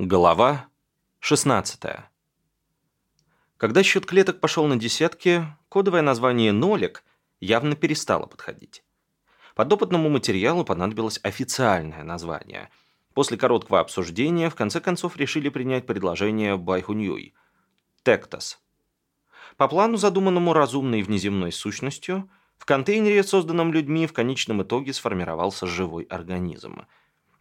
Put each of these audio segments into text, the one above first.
Глава 16. Когда счет клеток пошел на десятки, кодовое название «нолик» явно перестало подходить. Подопытному материалу понадобилось официальное название. После короткого обсуждения в конце концов решили принять предложение Байхуньюй – «Тектос». По плану, задуманному разумной внеземной сущностью, в контейнере, созданном людьми, в конечном итоге сформировался живой организм –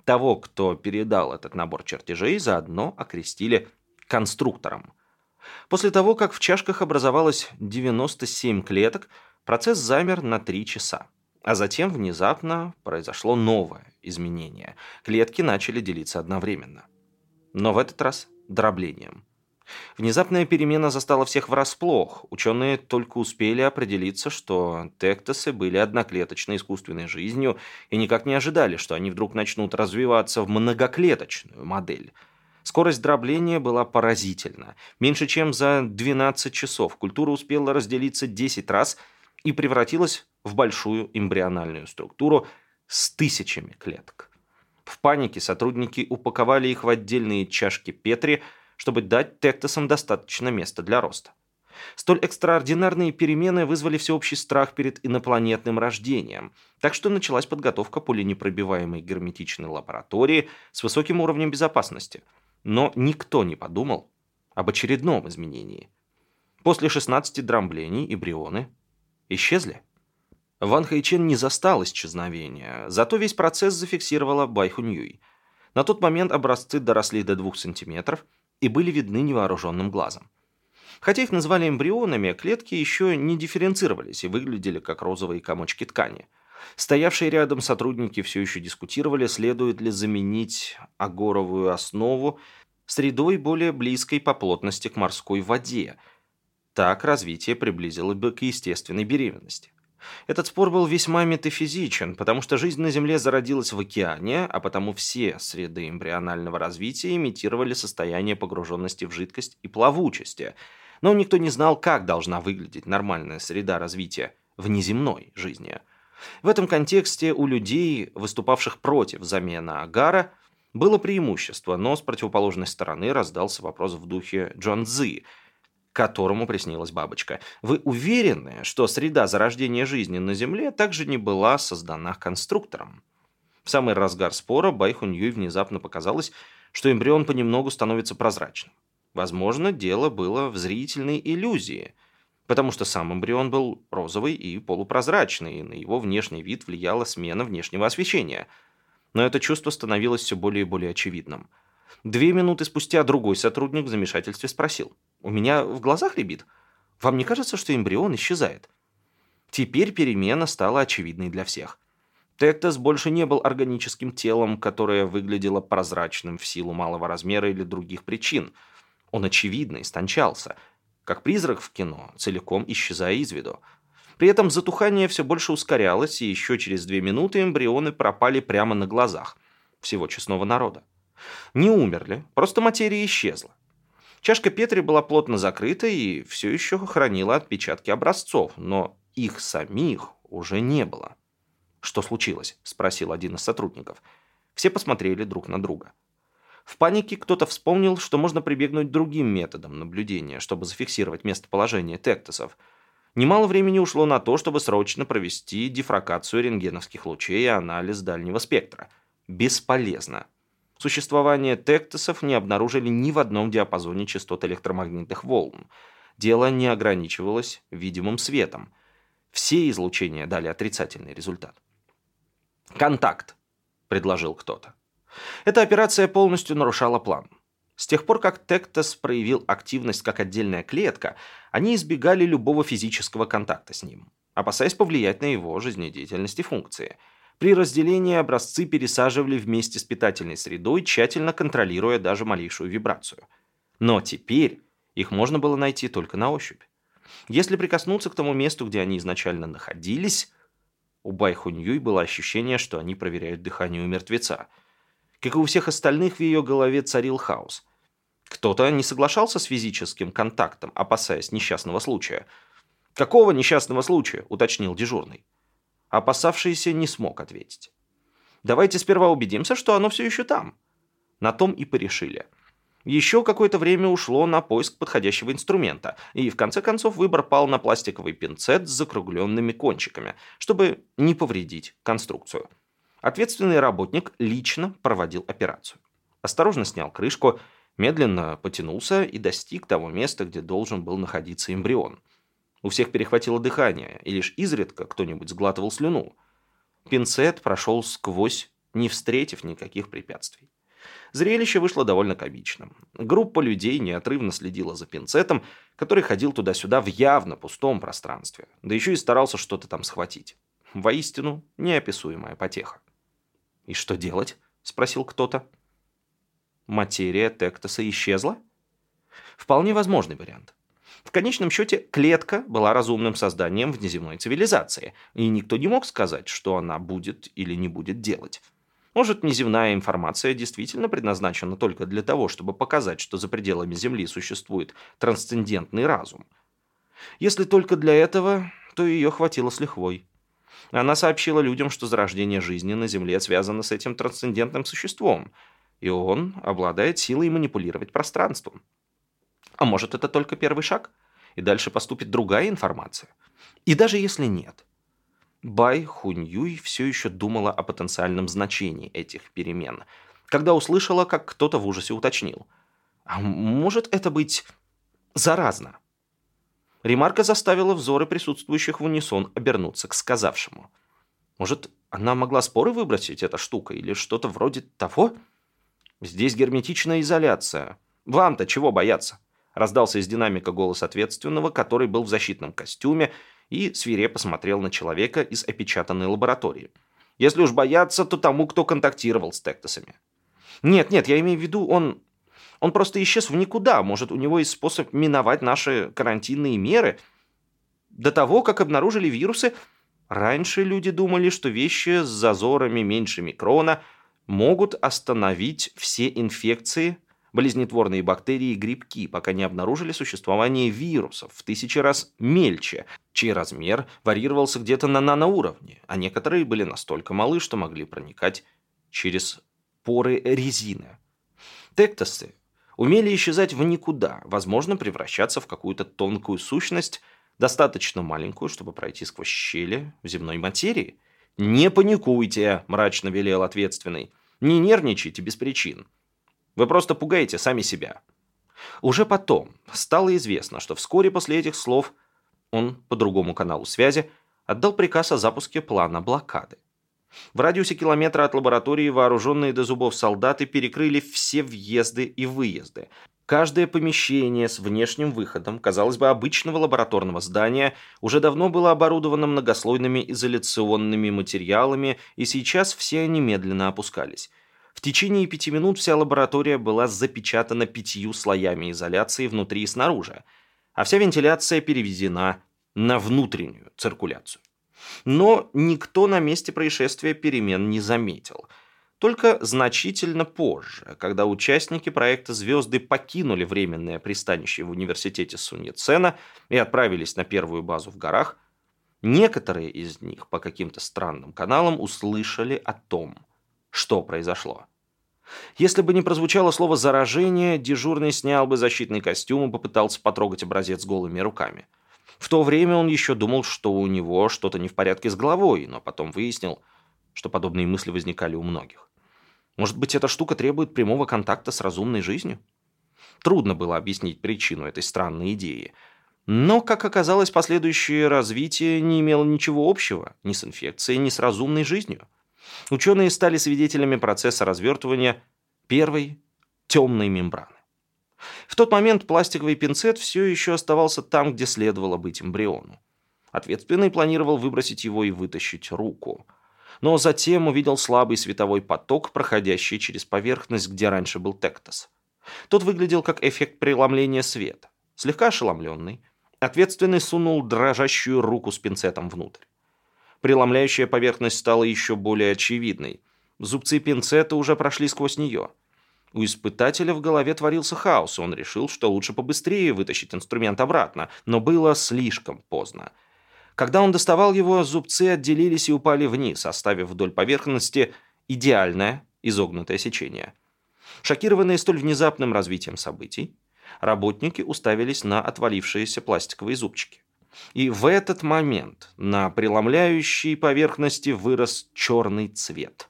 того, кто передал этот набор чертежей, заодно окрестили конструктором. После того, как в чашках образовалось 97 клеток, процесс замер на 3 часа. А затем внезапно произошло новое изменение. Клетки начали делиться одновременно. Но в этот раз дроблением. Внезапная перемена застала всех врасплох. Ученые только успели определиться, что тектосы были одноклеточной искусственной жизнью и никак не ожидали, что они вдруг начнут развиваться в многоклеточную модель. Скорость дробления была поразительна. Меньше чем за 12 часов культура успела разделиться 10 раз и превратилась в большую эмбриональную структуру с тысячами клеток. В панике сотрудники упаковали их в отдельные чашки Петри – чтобы дать тектосам достаточно места для роста. Столь экстраординарные перемены вызвали всеобщий страх перед инопланетным рождением, так что началась подготовка пуленепробиваемой герметичной лаборатории с высоким уровнем безопасности. Но никто не подумал об очередном изменении. После 16 дроблений эмбрионы исчезли. Ван Хайчен не застал исчезновения, зато весь процесс зафиксировала Байхуньюй. На тот момент образцы доросли до 2 сантиметров, и были видны невооруженным глазом. Хотя их называли эмбрионами, клетки еще не дифференцировались и выглядели как розовые комочки ткани. Стоявшие рядом сотрудники все еще дискутировали, следует ли заменить агоровую основу средой более близкой по плотности к морской воде. Так развитие приблизило бы к естественной беременности. Этот спор был весьма метафизичен, потому что жизнь на Земле зародилась в океане, а потому все среды эмбрионального развития имитировали состояние погруженности в жидкость и плавучести. Но никто не знал, как должна выглядеть нормальная среда развития внеземной жизни. В этом контексте у людей, выступавших против замены агара, было преимущество, но с противоположной стороны раздался вопрос в духе Джон Цзы – которому приснилась бабочка. Вы уверены, что среда зарождения жизни на Земле также не была создана конструктором? В самый разгар спора Байхун Юй внезапно показалось, что эмбрион понемногу становится прозрачным. Возможно, дело было в зрительной иллюзии, потому что сам эмбрион был розовый и полупрозрачный, и на его внешний вид влияла смена внешнего освещения. Но это чувство становилось все более и более очевидным – Две минуты спустя другой сотрудник в замешательстве спросил. «У меня в глазах рябит? Вам не кажется, что эмбрион исчезает?» Теперь перемена стала очевидной для всех. Тектос больше не был органическим телом, которое выглядело прозрачным в силу малого размера или других причин. Он очевидно истончался, как призрак в кино, целиком исчезая из виду. При этом затухание все больше ускорялось, и еще через две минуты эмбрионы пропали прямо на глазах всего честного народа. Не умерли, просто материя исчезла. Чашка Петри была плотно закрыта и все еще хранила отпечатки образцов, но их самих уже не было. «Что случилось?» – спросил один из сотрудников. Все посмотрели друг на друга. В панике кто-то вспомнил, что можно прибегнуть другим методам наблюдения, чтобы зафиксировать местоположение тектосов. Немало времени ушло на то, чтобы срочно провести дифракацию рентгеновских лучей и анализ дальнего спектра. Бесполезно. Существование тектосов не обнаружили ни в одном диапазоне частот электромагнитных волн. Дело не ограничивалось видимым светом. Все излучения дали отрицательный результат. «Контакт», — предложил кто-то. Эта операция полностью нарушала план. С тех пор, как Тектос проявил активность как отдельная клетка, они избегали любого физического контакта с ним, опасаясь повлиять на его жизнедеятельность и функции – при разделении образцы пересаживали вместе с питательной средой, тщательно контролируя даже малейшую вибрацию. Но теперь их можно было найти только на ощупь. Если прикоснуться к тому месту, где они изначально находились, у Байхуньюй было ощущение, что они проверяют дыхание у мертвеца. Как и у всех остальных, в ее голове царил хаос. Кто-то не соглашался с физическим контактом, опасаясь несчастного случая. «Какого несчастного случая?» – уточнил дежурный. Опасавшийся не смог ответить. «Давайте сперва убедимся, что оно все еще там». На том и порешили. Еще какое-то время ушло на поиск подходящего инструмента, и в конце концов выбор пал на пластиковый пинцет с закругленными кончиками, чтобы не повредить конструкцию. Ответственный работник лично проводил операцию. Осторожно снял крышку, медленно потянулся и достиг того места, где должен был находиться эмбрион. У всех перехватило дыхание, и лишь изредка кто-нибудь сглатывал слюну. Пинцет прошел сквозь, не встретив никаких препятствий. Зрелище вышло довольно комичным. Группа людей неотрывно следила за пинцетом, который ходил туда-сюда в явно пустом пространстве, да еще и старался что-то там схватить. Воистину, неописуемая потеха. «И что делать?» — спросил кто-то. Материя Тектоса исчезла? Вполне возможный вариант. В конечном счете, клетка была разумным созданием внеземной цивилизации, и никто не мог сказать, что она будет или не будет делать. Может, неземная информация действительно предназначена только для того, чтобы показать, что за пределами Земли существует трансцендентный разум. Если только для этого, то ее хватило с лихвой. Она сообщила людям, что зарождение жизни на Земле связано с этим трансцендентным существом, и он обладает силой манипулировать пространством. А может, это только первый шаг? И дальше поступит другая информация? И даже если нет, Бай Хуньюй все еще думала о потенциальном значении этих перемен, когда услышала, как кто-то в ужасе уточнил. «А может это быть заразно?» Ремарка заставила взоры присутствующих в унисон обернуться к сказавшему. «Может, она могла споры выбросить, эта штука, или что-то вроде того?» «Здесь герметичная изоляция. Вам-то чего бояться?» Раздался из динамика голос ответственного, который был в защитном костюме и свирепо смотрел на человека из опечатанной лаборатории. Если уж бояться, то тому, кто контактировал с Тектосами. Нет, нет, я имею в виду, он... Он просто исчез в никуда. Может, у него есть способ миновать наши карантинные меры? До того, как обнаружили вирусы, раньше люди думали, что вещи с зазорами меньше микрона могут остановить все инфекции болезнетворные бактерии и грибки, пока не обнаружили существование вирусов в тысячи раз мельче, чей размер варьировался где-то на наноуровне, а некоторые были настолько малы, что могли проникать через поры резины. Тектосы умели исчезать в никуда, возможно, превращаться в какую-то тонкую сущность, достаточно маленькую, чтобы пройти сквозь щели в земной материи. «Не паникуйте», – мрачно велел ответственный. «Не нервничайте без причин. Вы просто пугаете сами себя. Уже потом стало известно, что вскоре после этих слов он по другому каналу связи отдал приказ о запуске плана блокады. В радиусе километра от лаборатории вооруженные до зубов солдаты перекрыли все въезды и выезды. Каждое помещение с внешним выходом, казалось бы, обычного лабораторного здания уже давно было оборудовано многослойными изоляционными материалами, и сейчас все они медленно опускались. В течение пяти минут вся лаборатория была запечатана пятью слоями изоляции внутри и снаружи, а вся вентиляция переведена на внутреннюю циркуляцию. Но никто на месте происшествия перемен не заметил. Только значительно позже, когда участники проекта «Звезды» покинули временное пристанище в университете Суньяцена и отправились на первую базу в горах, некоторые из них по каким-то странным каналам услышали о том, что произошло. Если бы не прозвучало слово «заражение», дежурный снял бы защитный костюм и попытался потрогать образец голыми руками. В то время он еще думал, что у него что-то не в порядке с головой, но потом выяснил, что подобные мысли возникали у многих. Может быть, эта штука требует прямого контакта с разумной жизнью? Трудно было объяснить причину этой странной идеи. Но, как оказалось, последующее развитие не имело ничего общего ни с инфекцией, ни с разумной жизнью. Ученые стали свидетелями процесса развертывания первой темной мембраны. В тот момент пластиковый пинцет все еще оставался там, где следовало быть эмбриону. Ответственный планировал выбросить его и вытащить руку. Но затем увидел слабый световой поток, проходящий через поверхность, где раньше был тектос. Тот выглядел как эффект преломления света. Слегка ошеломленный, ответственный сунул дрожащую руку с пинцетом внутрь. Преломляющая поверхность стала еще более очевидной. Зубцы пинцета уже прошли сквозь нее. У испытателя в голове творился хаос, он решил, что лучше побыстрее вытащить инструмент обратно, но было слишком поздно. Когда он доставал его, зубцы отделились и упали вниз, оставив вдоль поверхности идеальное изогнутое сечение. Шокированные столь внезапным развитием событий, работники уставились на отвалившиеся пластиковые зубчики. И в этот момент на преломляющей поверхности вырос черный цвет.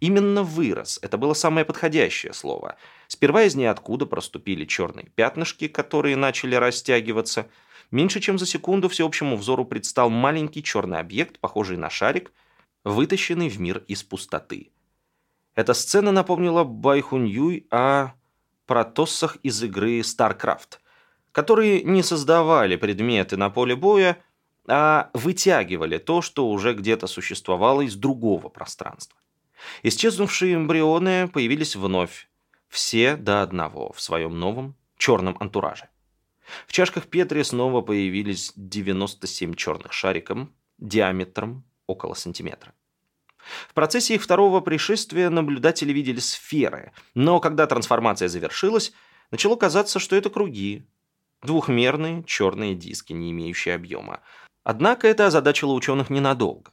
Именно вырос, это было самое подходящее слово. Сперва из ниоткуда проступили черные пятнышки, которые начали растягиваться. Меньше чем за секунду всеобщему взору предстал маленький черный объект, похожий на шарик, вытащенный в мир из пустоты. Эта сцена напомнила Байхуньюй о протоссах из игры StarCraft – которые не создавали предметы на поле боя, а вытягивали то, что уже где-то существовало из другого пространства. Исчезнувшие эмбрионы появились вновь, все до одного, в своем новом черном антураже. В чашках Петри снова появились 97 черных шариков диаметром около сантиметра. В процессе их второго пришествия наблюдатели видели сферы, но когда трансформация завершилась, начало казаться, что это круги, Двухмерные черные диски, не имеющие объема. Однако это озадачило ученых ненадолго.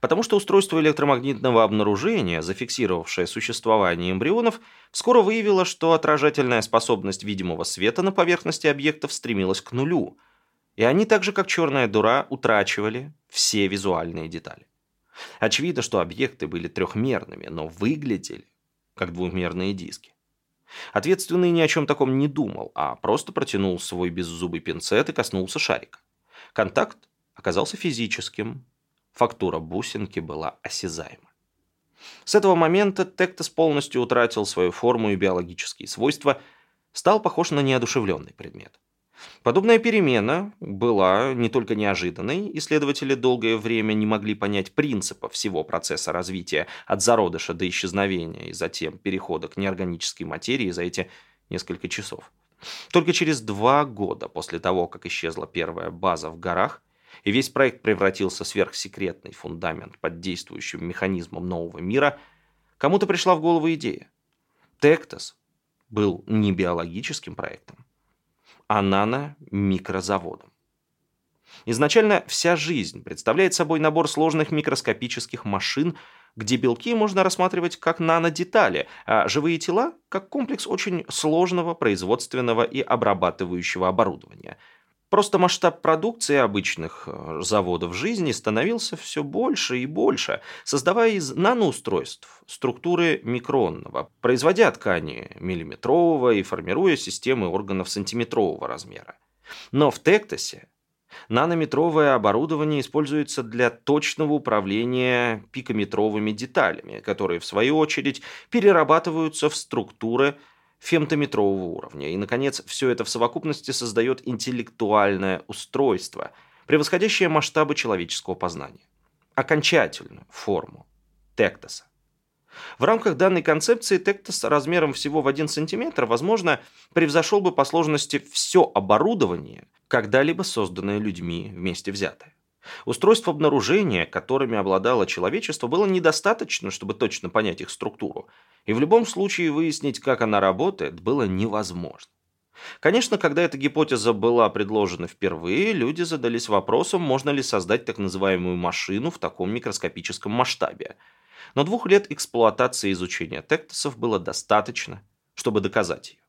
Потому что устройство электромагнитного обнаружения, зафиксировавшее существование эмбрионов, скоро выявило, что отражательная способность видимого света на поверхности объектов стремилась к нулю, и они так же, как черная дура, утрачивали все визуальные детали. Очевидно, что объекты были трехмерными, но выглядели как двухмерные диски. Ответственный ни о чем таком не думал, а просто протянул свой беззубый пинцет и коснулся шарика. Контакт оказался физическим, фактура бусинки была осязаема. С этого момента Тектос полностью утратил свою форму и биологические свойства, стал похож на неодушевленный предмет. Подобная перемена была не только неожиданной, исследователи долгое время не могли понять принципа всего процесса развития от зародыша до исчезновения и затем перехода к неорганической материи за эти несколько часов. Только через два года после того, как исчезла первая база в горах, и весь проект превратился в сверхсекретный фундамент под действующим механизмом нового мира, кому-то пришла в голову идея. Тектос был не биологическим проектом, а нано-микрозаводом. Изначально вся жизнь представляет собой набор сложных микроскопических машин, где белки можно рассматривать как нанодетали, а живые тела – как комплекс очень сложного производственного и обрабатывающего оборудования – Просто масштаб продукции обычных э, заводов жизни становился все больше и больше, создавая из наноустройств структуры микронного, производя ткани миллиметрового и формируя системы органов сантиметрового размера. Но в Тектосе нанометровое оборудование используется для точного управления пикометровыми деталями, которые, в свою очередь, перерабатываются в структуры фемтометрового уровня. И, наконец, все это в совокупности создает интеллектуальное устройство, превосходящее масштабы человеческого познания. Окончательную форму тектоса. В рамках данной концепции тектос размером всего в 1 см, возможно, превзошел бы по сложности все оборудование, когда-либо созданное людьми вместе взятое. Устройств обнаружения, которыми обладало человечество, было недостаточно, чтобы точно понять их структуру, и в любом случае выяснить, как она работает, было невозможно. Конечно, когда эта гипотеза была предложена впервые, люди задались вопросом, можно ли создать так называемую машину в таком микроскопическом масштабе. Но двух лет эксплуатации и изучения тектосов было достаточно, чтобы доказать ее.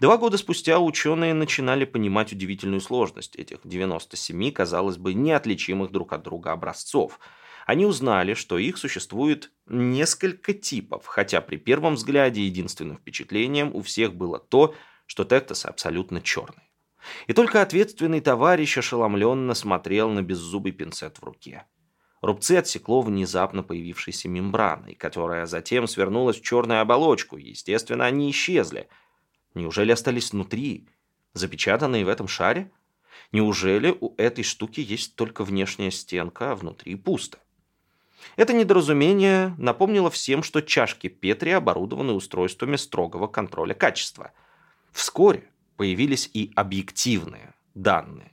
Два года спустя ученые начинали понимать удивительную сложность этих 97, казалось бы, неотличимых друг от друга образцов. Они узнали, что их существует несколько типов, хотя при первом взгляде единственным впечатлением у всех было то, что тектосы абсолютно черные. И только ответственный товарищ ошеломленно смотрел на беззубый пинцет в руке. Рубцы отсекло внезапно появившейся мембраной, которая затем свернулась в черную оболочку, естественно, они исчезли – Неужели остались внутри, запечатанные в этом шаре? Неужели у этой штуки есть только внешняя стенка, а внутри пусто? Это недоразумение напомнило всем, что чашки Петри оборудованы устройствами строгого контроля качества. Вскоре появились и объективные данные.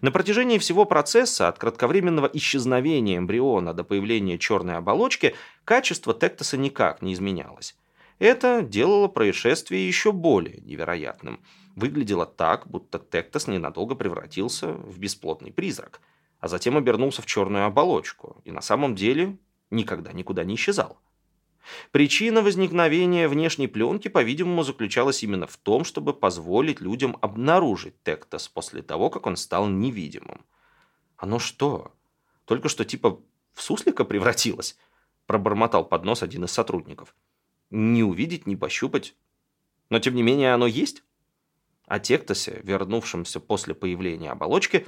На протяжении всего процесса, от кратковременного исчезновения эмбриона до появления черной оболочки, качество тектоса никак не изменялось. Это делало происшествие еще более невероятным. Выглядело так, будто Тектос ненадолго превратился в бесплотный призрак, а затем обернулся в черную оболочку и на самом деле никогда никуда не исчезал. Причина возникновения внешней пленки, по-видимому, заключалась именно в том, чтобы позволить людям обнаружить Тектос после того, как он стал невидимым. «Оно что, только что типа в суслика превратилось?» пробормотал под нос один из сотрудников. «Не увидеть, не пощупать. Но, тем не менее, оно есть?» О Тектосе, вернувшемся после появления оболочки,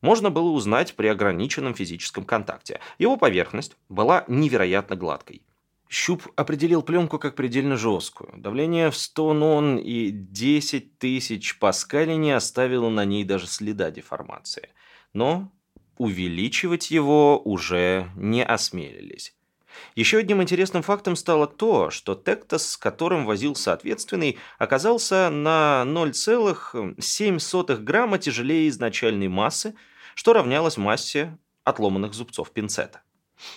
можно было узнать при ограниченном физическом контакте. Его поверхность была невероятно гладкой. Щуп определил пленку как предельно жесткую. Давление в 100 нон и 10 тысяч паскалей не оставило на ней даже следа деформации. Но увеличивать его уже не осмелились. Еще одним интересным фактом стало то, что Тектос, с которым возился ответственный, оказался на 0,7 грамма тяжелее изначальной массы, что равнялось массе отломанных зубцов пинцета.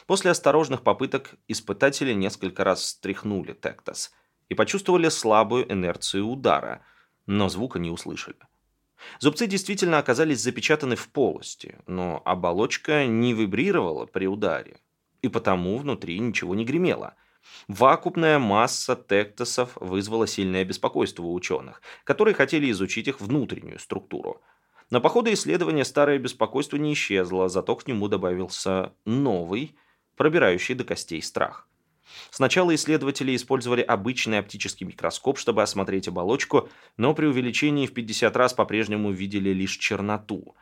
После осторожных попыток испытатели несколько раз встряхнули Тектос и почувствовали слабую инерцию удара, но звука не услышали. Зубцы действительно оказались запечатаны в полости, но оболочка не вибрировала при ударе, и потому внутри ничего не гремело. Вакуумная масса тектосов вызвала сильное беспокойство у ученых, которые хотели изучить их внутреннюю структуру – но по ходу исследования старое беспокойство не исчезло, зато к нему добавился новый, пробирающий до костей страх. Сначала исследователи использовали обычный оптический микроскоп, чтобы осмотреть оболочку, но при увеличении в 50 раз по-прежнему видели лишь черноту.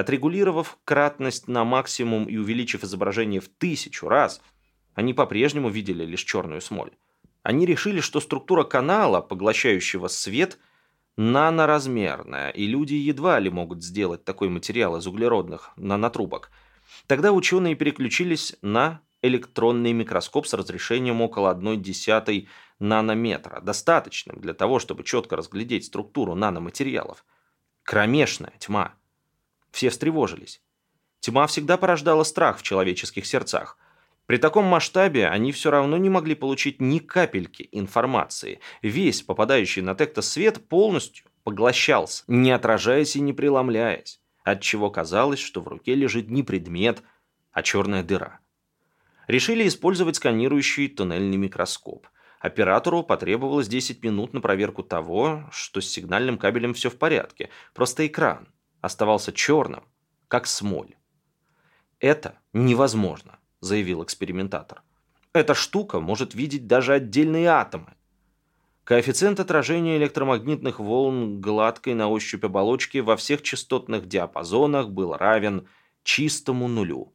Отрегулировав кратность на максимум и увеличив изображение в тысячу раз, они по-прежнему видели лишь черную смоль. Они решили, что структура канала, поглощающего свет – наноразмерная, и люди едва ли могут сделать такой материал из углеродных нанотрубок. Тогда ученые переключились на электронный микроскоп с разрешением около 1,1 нанометра, достаточным для того, чтобы четко разглядеть структуру наноматериалов. Кромешная тьма. Все встревожились. Тьма всегда порождала страх в человеческих сердцах. При таком масштабе они все равно не могли получить ни капельки информации. Весь попадающий на текто свет полностью поглощался, не отражаясь и не преломляясь, отчего казалось, что в руке лежит не предмет, а черная дыра. Решили использовать сканирующий туннельный микроскоп. Оператору потребовалось 10 минут на проверку того, что с сигнальным кабелем все в порядке, просто экран оставался черным, как смоль. Это невозможно заявил экспериментатор. Эта штука может видеть даже отдельные атомы. Коэффициент отражения электромагнитных волн гладкой на ощупь оболочки во всех частотных диапазонах был равен чистому нулю.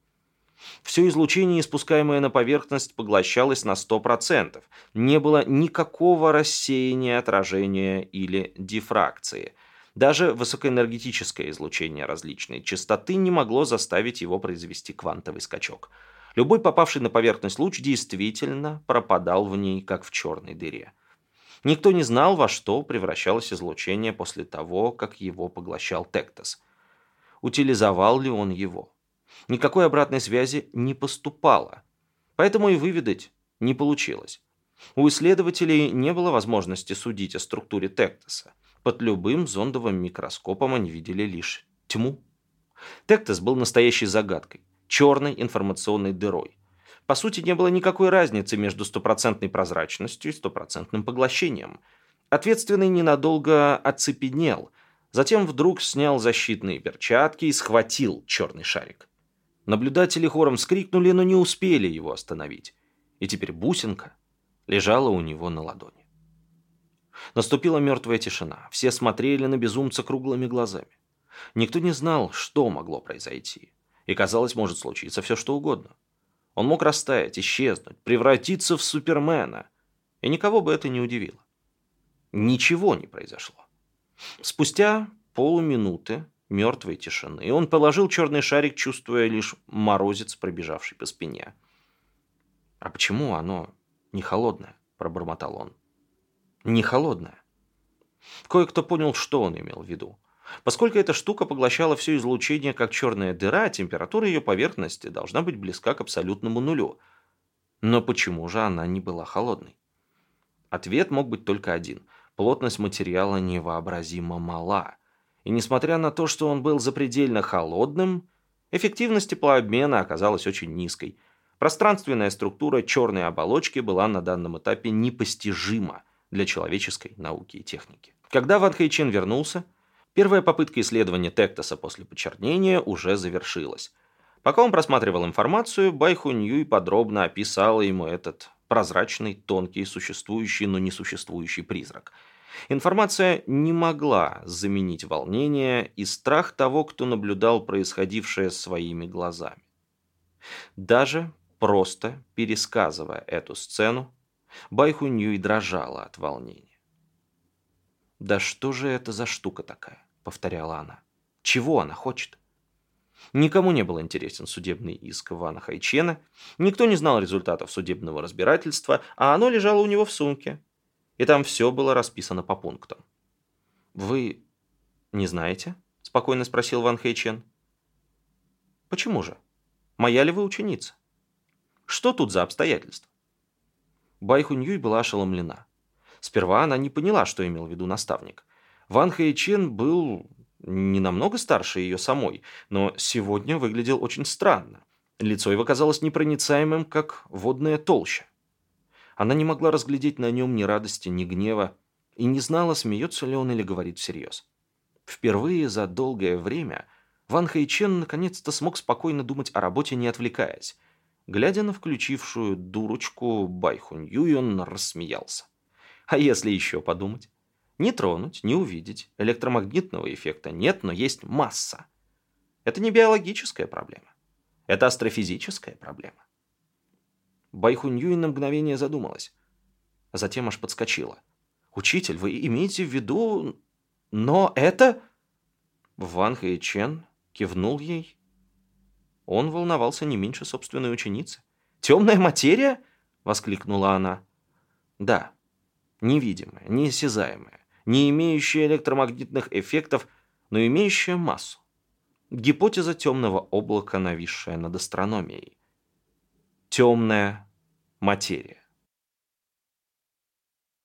Все излучение, испускаемое на поверхность, поглощалось на 100%. Не было никакого рассеяния, отражения или дифракции. Даже высокоэнергетическое излучение различной частоты не могло заставить его произвести квантовый скачок – Любой попавший на поверхность луч действительно пропадал в ней, как в черной дыре. Никто не знал, во что превращалось излучение после того, как его поглощал Тектос. Утилизовал ли он его? Никакой обратной связи не поступало, поэтому и выведать не получилось. У исследователей не было возможности судить о структуре Тектоса. Под любым зондовым микроскопом они видели лишь тьму. Тектос был настоящей загадкой черной информационной дырой. По сути, не было никакой разницы между стопроцентной прозрачностью и стопроцентным поглощением. Ответственный ненадолго оцепенел, затем вдруг снял защитные перчатки и схватил черный шарик. Наблюдатели хором вскрикнули, но не успели его остановить. И теперь бусинка лежала у него на ладони. Наступила мертвая тишина. Все смотрели на безумца круглыми глазами. Никто не знал, что могло произойти и, казалось, может случиться все что угодно. Он мог растаять, исчезнуть, превратиться в Супермена, и никого бы это не удивило. Ничего не произошло. Спустя полуминуты мертвой тишины он положил черный шарик, чувствуя лишь морозец, пробежавший по спине. «А почему оно не холодное?» – пробормотал он. «Не холодное». Кое-кто понял, что он имел в виду. Поскольку эта штука поглощала все излучение как черная дыра, температура ее поверхности должна быть близка к абсолютному нулю. Но почему же она не была холодной? Ответ мог быть только один. Плотность материала невообразимо мала. И несмотря на то, что он был запредельно холодным, эффективность теплообмена оказалась очень низкой. Пространственная структура черной оболочки была на данном этапе непостижима для человеческой науки и техники. Когда Ван Хэйчен вернулся, первая попытка исследования Тектоса после почернения уже завершилась. Пока он просматривал информацию, Байху Ньюй подробно описала ему этот прозрачный, тонкий, существующий, но не существующий призрак. Информация не могла заменить волнение и страх того, кто наблюдал происходившее своими глазами. Даже просто пересказывая эту сцену, Байху Ньюй дрожала от волнения. «Да что же это за штука такая?» — повторяла она. «Чего она хочет?» Никому не был интересен судебный иск Вана Хайчена, никто не знал результатов судебного разбирательства, а оно лежало у него в сумке. И там все было расписано по пунктам. «Вы не знаете?» – спокойно спросил Ван Хэйчен. «Почему же? Моя ли вы ученица? Что тут за обстоятельства?» Байхуньюй была ошеломлена. Сперва она не поняла, что имел в виду наставник. Ван Хэйчен был не намного старше ее самой, но сегодня выглядел очень странно. Лицо его казалось непроницаемым, как водная толща. Она не могла разглядеть на нем ни радости, ни гнева, и не знала, смеется ли он или говорит всерьез. Впервые за долгое время Ван Хэйчен наконец-то смог спокойно думать о работе, не отвлекаясь. Глядя на включившую дурочку Байхунь Юй, он рассмеялся. А если еще подумать? Не тронуть, не увидеть. Электромагнитного эффекта нет, но есть масса. Это не биологическая проблема. Это астрофизическая проблема. Байхуньюй на мгновение задумалась. Затем аж подскочила. «Учитель, вы имеете в виду... Но это...» Ван Хэйчен кивнул ей. Он волновался не меньше собственной ученицы. «Темная материя?» — воскликнула она. «Да, невидимая, неосязаемая, не имеющая электромагнитных эффектов, но имеющая массу. Гипотеза темного облака, нависшая над астрономией. Темная материя.